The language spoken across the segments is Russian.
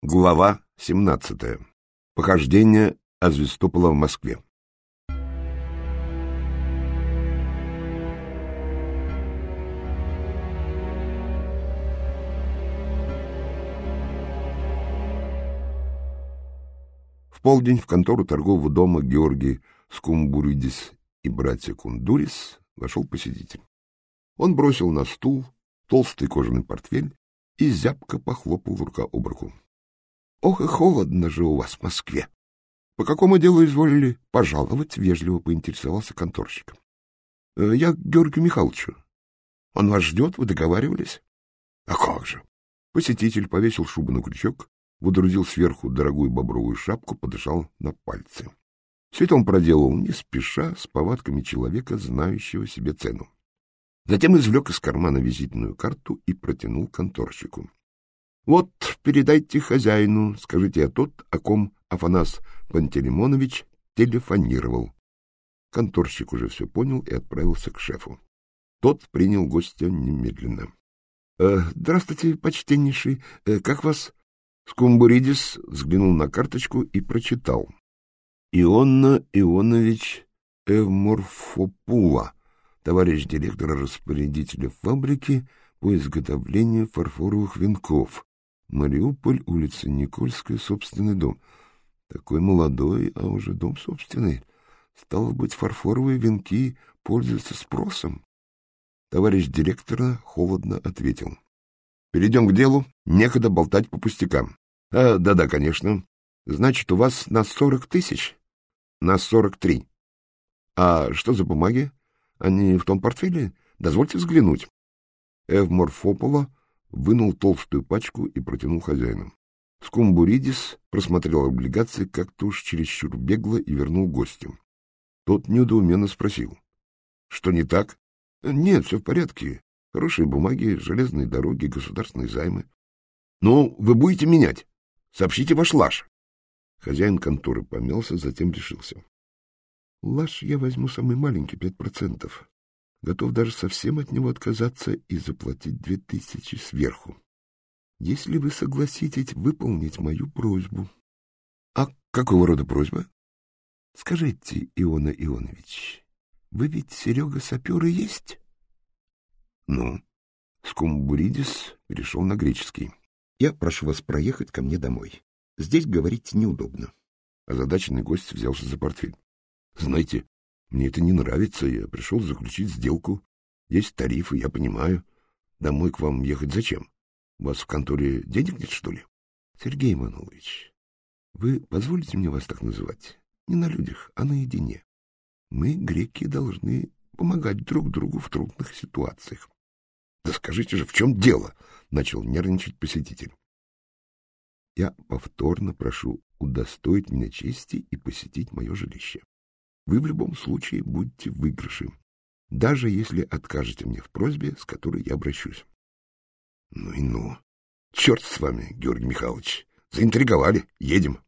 Глава 17. Похождение Азвестопола в Москве. В полдень в контору торгового дома Георгий Скумбуридис и братья Кундурис вошел посетитель. Он бросил на стул толстый кожаный портфель и зябко похлопал рука об руку. — Ох и холодно же у вас в Москве! — По какому делу изволили пожаловать? — вежливо поинтересовался конторщик. «Э, — Я к Георгию Михайловичу. — Он вас ждет, вы договаривались? — А как же! Посетитель повесил шубу на крючок, выдрузил сверху дорогую бобровую шапку, подышал на пальцы. Все это он проделал не спеша, с повадками человека, знающего себе цену. Затем извлек из кармана визитную карту и протянул конторщику. Вот, передайте хозяину, скажите, а тот, о ком Афанас Пантелеймонович телефонировал. Конторщик уже все понял и отправился к шефу. Тот принял гостя немедленно. «Э, — Здравствуйте, почтеннейший. Э, как вас? Скумбуридис взглянул на карточку и прочитал. — Ионна Ионович Эвморфопула, товарищ директора распорядителя фабрики по изготовлению фарфоровых венков, Мариуполь, улица Никольская, собственный дом. Такой молодой, а уже дом собственный. Стало быть, фарфоровые венки пользуются спросом. Товарищ директора холодно ответил. — Перейдем к делу. Некогда болтать по пустякам. А, да-да, конечно. Значит, у вас на сорок тысяч? На сорок три. А что за бумаги? Они в том портфеле? Дозвольте взглянуть. Эвморфопола вынул толстую пачку и протянул хозяину. Скумбуридис просмотрел облигации как-то уж чересчур бегло и вернул гостю. Тот недоуменно спросил. — Что не так? — Нет, все в порядке. Хорошие бумаги, железные дороги, государственные займы. — Ну, вы будете менять. Сообщите ваш лаш. Хозяин конторы помялся, затем решился. — Лаш я возьму самый маленький, пять процентов готов даже совсем от него отказаться и заплатить две тысячи сверху, если вы согласитесь выполнить мою просьбу. — А какого рода просьба? — Скажите, Иона Ионович, вы ведь Серега сапер и есть? — Ну? Скумбуридис перешел на греческий. — Я прошу вас проехать ко мне домой. Здесь говорить неудобно. Озадаченный гость взялся за портфель. — Знаете, мне это не нравится, я пришел заключить сделку. Есть тарифы, я понимаю. Домой к вам ехать зачем? У вас в конторе денег нет, что ли? Сергей Иванович, вы позволите мне вас так называть? Не на людях, а наедине. Мы, греки, должны помогать друг другу в трудных ситуациях. Да скажите же, в чем дело? Начал нервничать посетитель. Я повторно прошу удостоить меня чести и посетить мое жилище вы в любом случае будете в выигрыше, даже если откажете мне в просьбе, с которой я обращусь. Ну и ну. Черт с вами, Георгий Михайлович. Заинтриговали. Едем.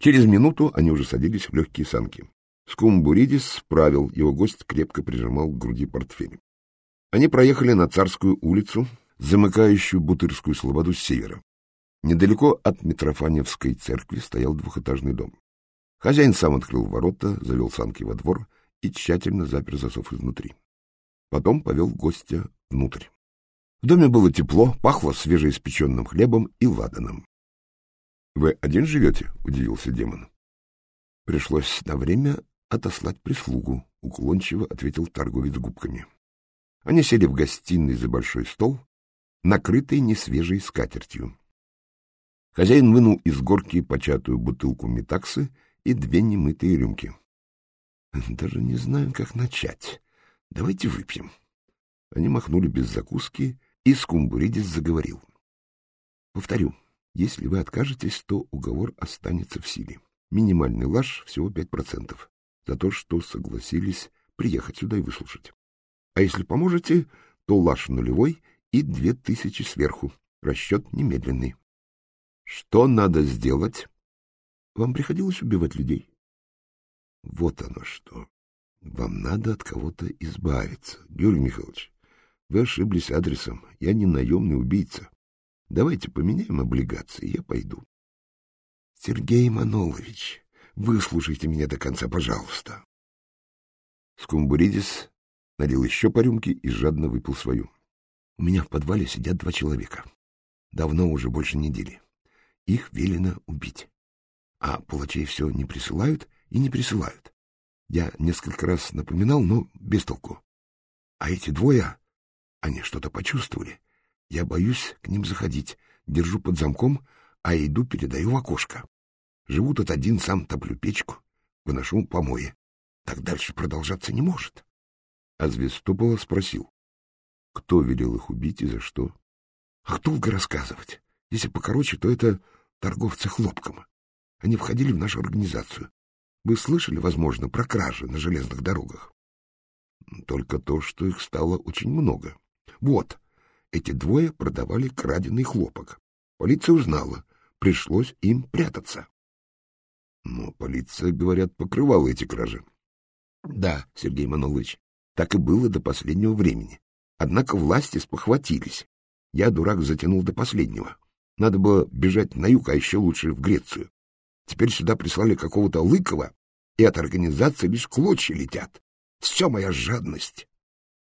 Через минуту они уже садились в легкие санки. Скумбуридис справил, его гость крепко прижимал к груди портфель. Они проехали на Царскую улицу, замыкающую Бутырскую слободу с севера. Недалеко от Митрофаневской церкви стоял двухэтажный дом. Хозяин сам открыл ворота, завел санки во двор и тщательно запер засов изнутри. Потом повел гостя внутрь. В доме было тепло, пахло свежеиспеченным хлебом и ладаном. — Вы один живете? — удивился демон. — Пришлось на время отослать прислугу, — уклончиво ответил торговец губками. Они сели в гостиной за большой стол, накрытый несвежей скатертью. Хозяин вынул из горки початую бутылку метаксы и две немытые рюмки. Даже не знаю, как начать. Давайте выпьем. Они махнули без закуски, и Скумбуридис заговорил. Повторю, если вы откажетесь, то уговор останется в силе. Минимальный лаж всего пять процентов за то, что согласились приехать сюда и выслушать. А если поможете, то лаж нулевой и две тысячи сверху. Расчет немедленный. Что надо сделать? Вам приходилось убивать людей? Вот оно что. Вам надо от кого-то избавиться. Георгий Михайлович, вы ошиблись адресом. Я не наемный убийца. Давайте поменяем облигации, я пойду. Сергей Манолович, выслушайте меня до конца, пожалуйста. Скумбуридис налил еще по рюмке и жадно выпил свою. У меня в подвале сидят два человека. Давно уже больше недели. Их велено убить. А палачей все не присылают и не присылают. Я несколько раз напоминал, но без толку. А эти двое, они что-то почувствовали. Я боюсь к ним заходить, держу под замком, а иду передаю в окошко. Живу тут один, сам топлю печку, выношу помои. Так дальше продолжаться не может. А Звездопола спросил, кто велел их убить и за что? Ах, долго рассказывать. Если покороче, то это торговцы хлопком. Они входили в нашу организацию. Вы слышали, возможно, про кражи на железных дорогах? Только то, что их стало очень много. Вот, эти двое продавали краденый хлопок. Полиция узнала, пришлось им прятаться. Но полиция, говорят, покрывала эти кражи. Да, Сергей Манолович, так и было до последнего времени. Однако власти спохватились. Я, дурак, затянул до последнего. Надо было бежать на юг, а еще лучше в Грецию. Теперь сюда прислали какого-то Лыкова, и от организации лишь клочья летят. Все моя жадность.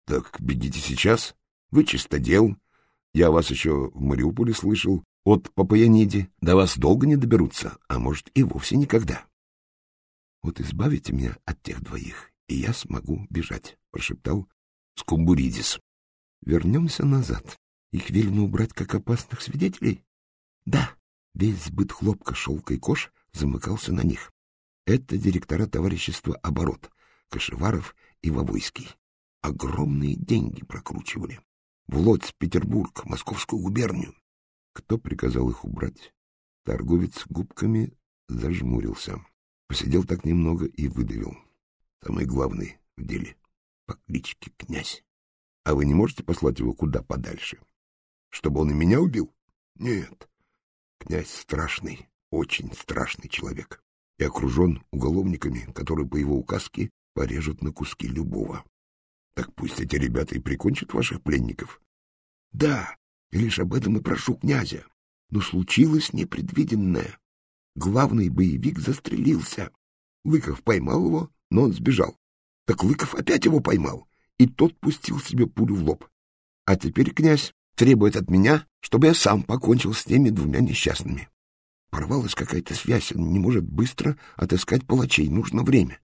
Так бегите сейчас. Вы чистодел. Я вас еще в Мариуполе слышал. От Папаяниди до вас долго не доберутся, а может и вовсе никогда. Вот избавите меня от тех двоих, и я смогу бежать, — прошептал Скумбуридис. Вернемся назад. Их велено убрать как опасных свидетелей? Да, весь сбыт хлопка, шелка и кож замыкался на них. Это директора товарищества «Оборот», Кашеваров и Вовойский. Огромные деньги прокручивали. В Лодзь, Петербург, Московскую губернию. Кто приказал их убрать? Торговец губками зажмурился. Посидел так немного и выдавил. Самый главный в деле. По кличке Князь. А вы не можете послать его куда подальше? Чтобы он и меня убил? Нет. Князь страшный, очень страшный человек. И окружен уголовниками, которые по его указке порежут на куски любого. Так пусть эти ребята и прикончат ваших пленников. Да, и лишь об этом и прошу князя. Но случилось непредвиденное. Главный боевик застрелился. Лыков поймал его, но он сбежал. Так Лыков опять его поймал и тот пустил себе пулю в лоб. А теперь князь требует от меня, чтобы я сам покончил с теми двумя несчастными. Порвалась какая-то связь, он не может быстро отыскать палачей, нужно время.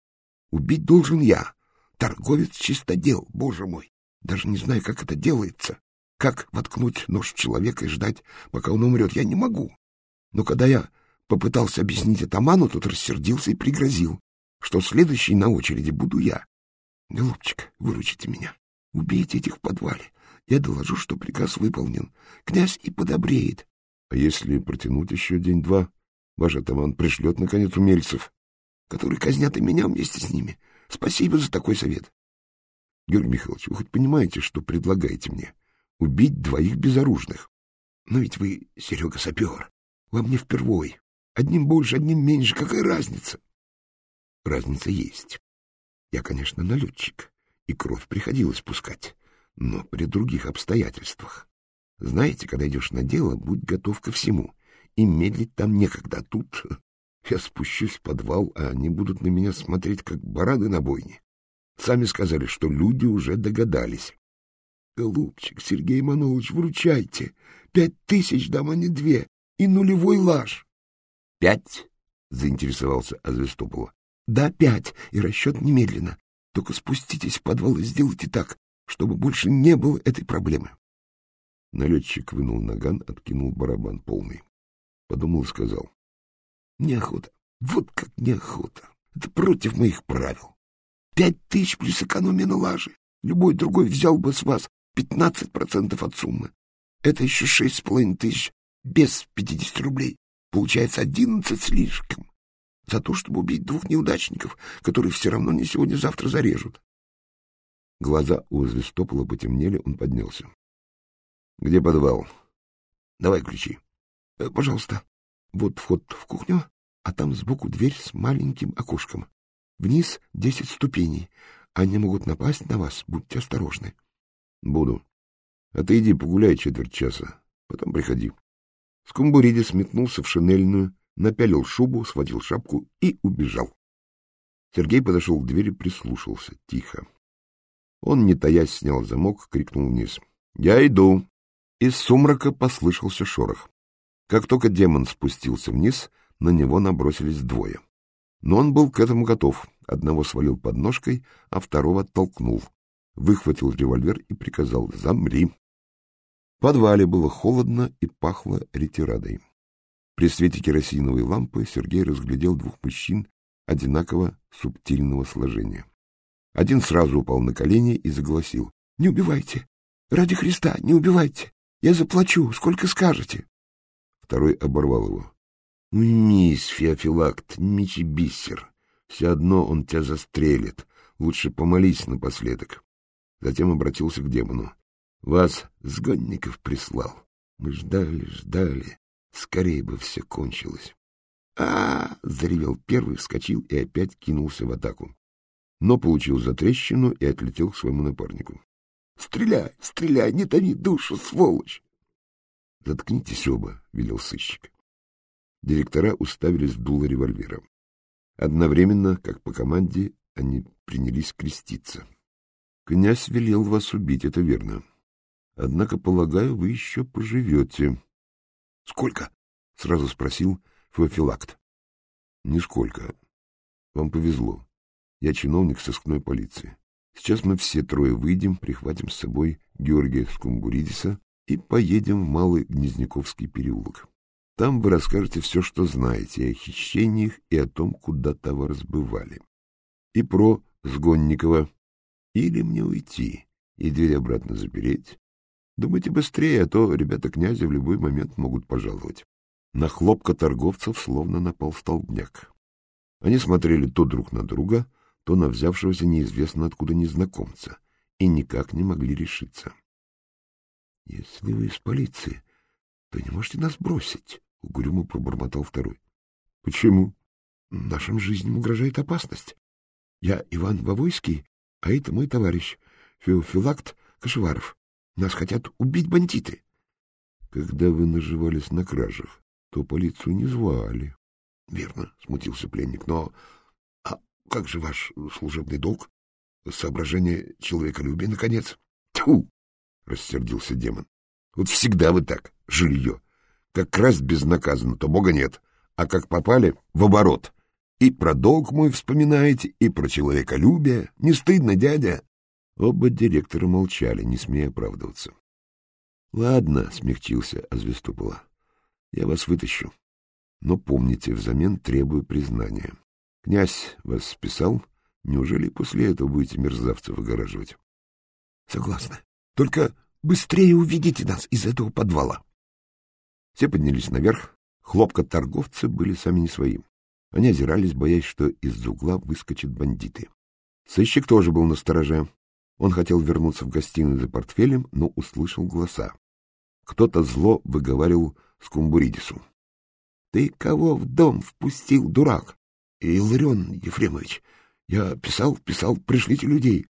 Убить должен я, торговец чистодел, боже мой. Даже не знаю, как это делается. Как воткнуть нож в человека и ждать, пока он умрет, я не могу. Но когда я попытался объяснить атаману, тот рассердился и пригрозил, что следующий на очереди буду я. Голубчик, выручите меня. Убейте этих в подвале. Я доложу, что приказ выполнен. Князь и подобреет. А если протянуть еще день-два, ваш атаман пришлет, наконец, умельцев, которые казнят и меня вместе с ними. Спасибо за такой совет. Георгий Михайлович, вы хоть понимаете, что предлагаете мне? Убить двоих безоружных. Но ведь вы, Серега, сапер. Вам не впервой. Одним больше, одним меньше. Какая разница? Разница есть. Я, конечно, налетчик, и кровь приходилось пускать, но при других обстоятельствах. Знаете, когда идешь на дело, будь готов ко всему, и медлить там некогда. Тут я спущусь в подвал, а они будут на меня смотреть, как бараны на бойне. Сами сказали, что люди уже догадались. Голубчик, Сергей Манулович, вручайте. Пять тысяч дам, а не две. И нулевой лаж. Пять? — заинтересовался Азвестопола. Да, пять, и расчет немедленно. Только спуститесь в подвал и сделайте так, чтобы больше не было этой проблемы. Налетчик вынул наган, откинул барабан полный. Подумал и сказал. Неохота. Вот как неохота. Это против моих правил. Пять тысяч плюс экономия на лаже. Любой другой взял бы с вас пятнадцать процентов от суммы. Это еще шесть с половиной тысяч без пятидесяти рублей. Получается одиннадцать слишком за то, чтобы убить двух неудачников, которые все равно не сегодня-завтра зарежут. Глаза у Звестопола потемнели, он поднялся. — Где подвал? — Давай ключи. Э, — Пожалуйста. Вот вход в кухню, а там сбоку дверь с маленьким окошком. Вниз десять ступеней. Они могут напасть на вас, будьте осторожны. — Буду. А ты иди погуляй четверть часа, потом приходи. Скумбуридис метнулся в шинельную, напялил шубу, схватил шапку и убежал. Сергей подошел к двери, прислушался. Тихо. Он, не таясь, снял замок, крикнул вниз. — Я иду. Из сумрака послышался шорох. Как только демон спустился вниз, на него набросились двое. Но он был к этому готов. Одного свалил под ножкой, а второго оттолкнул. Выхватил револьвер и приказал «Замри!». В подвале было холодно и пахло ретирадой. При свете керосиновой лампы Сергей разглядел двух мужчин одинаково субтильного сложения. Один сразу упал на колени и загласил. — Не убивайте! Ради Христа, не убивайте! Я заплачу, сколько скажете! Второй оборвал его. — Уймись, Феофилакт, мечи бисер. Все одно он тебя застрелит. Лучше помолись напоследок. Затем обратился к демону. — Вас сгонников прислал. Мы ждали, ждали. Скорее бы все кончилось. А, заревел первый, вскочил и опять кинулся в атаку. Но получил затрещину и отлетел к своему напарнику. — Стреляй, стреляй, не томи душу, сволочь! — Заткнитесь оба, — велел сыщик. Директора уставились в дуло револьвера. Одновременно, как по команде, они принялись креститься. — Князь велел вас убить, это верно. Однако, полагаю, вы еще поживете. — Сколько? — сразу спросил Феофилакт. — Нисколько. Вам повезло. Я чиновник сыскной полиции. Сейчас мы все трое выйдем, прихватим с собой Георгия Скумбуридиса и поедем в Малый Гнезняковский переулок. Там вы расскажете все, что знаете о хищениях и о том, куда товар сбывали. И про Сгонникова. Или мне уйти и дверь обратно запереть. Думайте быстрее, а то ребята князя в любой момент могут пожаловать. На хлопка торговцев словно напал столбняк. Они смотрели то друг на друга, то на взявшегося неизвестно откуда незнакомца, и никак не могли решиться. — Если вы из полиции, то не можете нас бросить, — угрюмо пробормотал второй. — Почему? — Нашим жизням угрожает опасность. Я Иван Бавойский, а это мой товарищ, Феофилакт Кашеваров. Нас хотят убить бандиты. — Когда вы наживались на кражах, то полицию не звали. — Верно, — смутился пленник, — но... Как же ваш служебный долг? Соображение человеколюбия, наконец? — Тьфу! — рассердился демон. — Вот всегда вы так, жилье. Как красть безнаказанно, то бога нет. А как попали — в оборот. И про долг мой вспоминаете, и про человеколюбие. Не стыдно, дядя? Оба директора молчали, не смея оправдываться. — Ладно, — смягчился Азвеступола. Я вас вытащу. Но помните, взамен требую признания. Князь вас списал, неужели после этого будете мерзавцев выгораживать? — Согласна. Только быстрее уведите нас из этого подвала. Все поднялись наверх. Хлопка-торговцы были сами не свои. Они озирались, боясь, что из-за угла выскочат бандиты. Сыщик тоже был на стороже. Он хотел вернуться в гостиную за портфелем, но услышал голоса. Кто-то зло выговаривал Скумбуридису. — Ты кого в дом впустил, дурак? — Илларион Ефремович, я писал, писал, пришлите людей,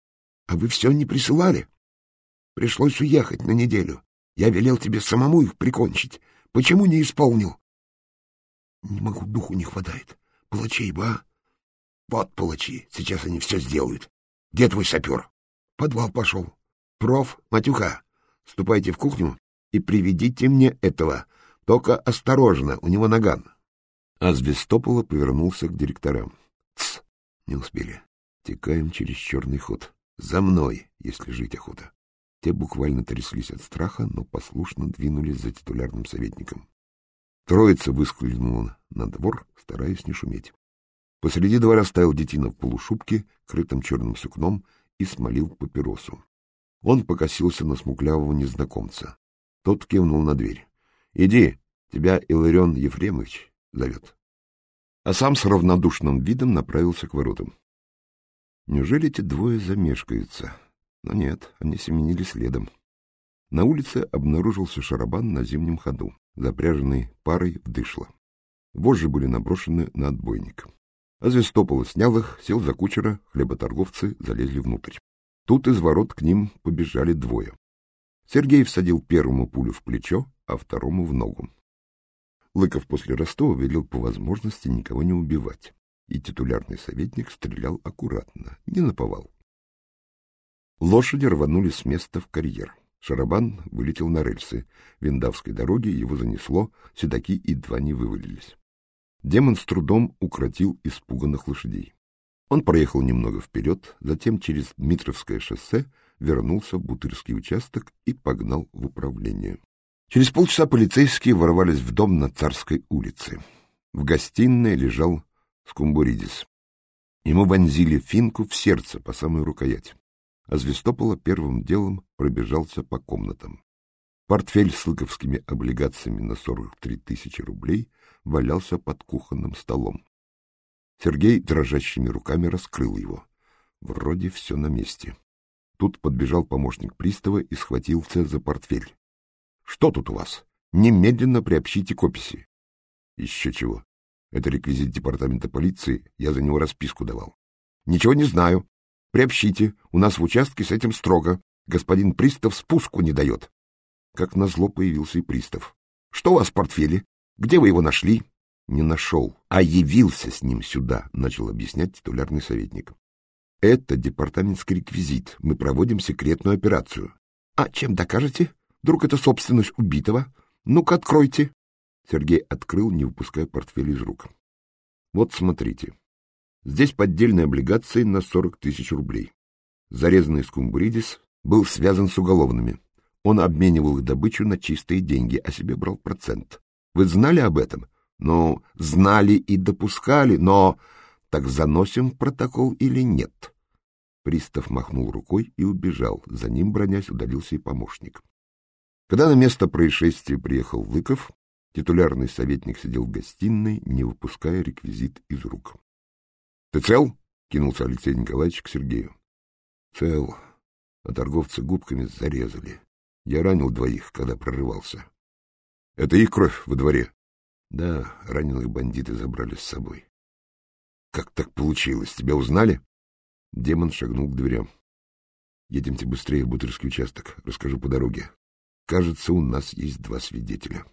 а вы все не присылали. Пришлось уехать на неделю. Я велел тебе самому их прикончить. Почему не исполнил? — Не могу, духу не хватает. Палачей бы, а? — Вот палачи, сейчас они все сделают. Где твой сапер? — Подвал пошел. — Проф, матюха, ступайте в кухню и приведите мне этого. Только осторожно, у него наган. А Звестопола повернулся к директорам. Тсс, не успели. Текаем через черный ход. За мной, если жить охота. Те буквально тряслись от страха, но послушно двинулись за титулярным советником. Троица выскользнула на двор, стараясь не шуметь. Посреди двора стоял детина в полушубке, крытым черным сукном, и смолил папиросу. Он покосился на смуглявого незнакомца. Тот кивнул на дверь. Иди, тебя Иларион Ефремович зовет. А сам с равнодушным видом направился к воротам. Неужели эти двое замешкаются? Но нет, они семенили следом. На улице обнаружился шарабан на зимнем ходу, запряженный парой в дышло. Вожжи были наброшены на отбойник. А Звестопола снял их, сел за кучера, хлеботорговцы залезли внутрь. Тут из ворот к ним побежали двое. Сергей всадил первому пулю в плечо, а второму в ногу. Лыков после Ростова велел по возможности никого не убивать, и титулярный советник стрелял аккуратно, не наповал. Лошади рванули с места в карьер. Шарабан вылетел на рельсы. Виндавской дороги его занесло, седаки едва не вывалились. Демон с трудом укротил испуганных лошадей. Он проехал немного вперед, затем через Дмитровское шоссе вернулся в Бутырский участок и погнал в управление. Через полчаса полицейские ворвались в дом на Царской улице. В гостиной лежал Скумбуридис. Ему вонзили финку в сердце по самую рукоять а Звестопола первым делом пробежался по комнатам. Портфель с лыковскими облигациями на 43 тысячи рублей валялся под кухонным столом. Сергей дрожащими руками раскрыл его. Вроде все на месте. Тут подбежал помощник пристава и схватился за портфель. — Что тут у вас? Немедленно приобщите к описи. — Еще чего. Это реквизит департамента полиции, я за него расписку давал. — Ничего не знаю. Приобщите, у нас в участке с этим строго. Господин пристав спуску не дает. Как назло появился и пристав. Что у вас в портфеле? Где вы его нашли? Не нашел, а явился с ним сюда, начал объяснять титулярный советник. Это департаментский реквизит. Мы проводим секретную операцию. А чем докажете? Вдруг это собственность убитого? Ну-ка, откройте. Сергей открыл, не выпуская портфель из рук. Вот смотрите. Здесь поддельные облигации на 40 тысяч рублей. Зарезанный Скумбридис был связан с уголовными. Он обменивал их добычу на чистые деньги, а себе брал процент. Вы знали об этом? Ну, знали и допускали, но... Так заносим протокол или нет? Пристав махнул рукой и убежал. За ним, бронясь, удалился и помощник. Когда на место происшествия приехал Лыков, титулярный советник сидел в гостиной, не выпуская реквизит из рук. Ты цел? — кинулся Алексей Николаевич к Сергею. — Цел. А торговца губками зарезали. Я ранил двоих, когда прорывался. — Это их кровь во дворе? — Да, раненых бандиты забрали с собой. — Как так получилось? Тебя узнали? Демон шагнул к дверям. — Едемте быстрее в Бутырский участок. Расскажу по дороге. Кажется, у нас есть два свидетеля.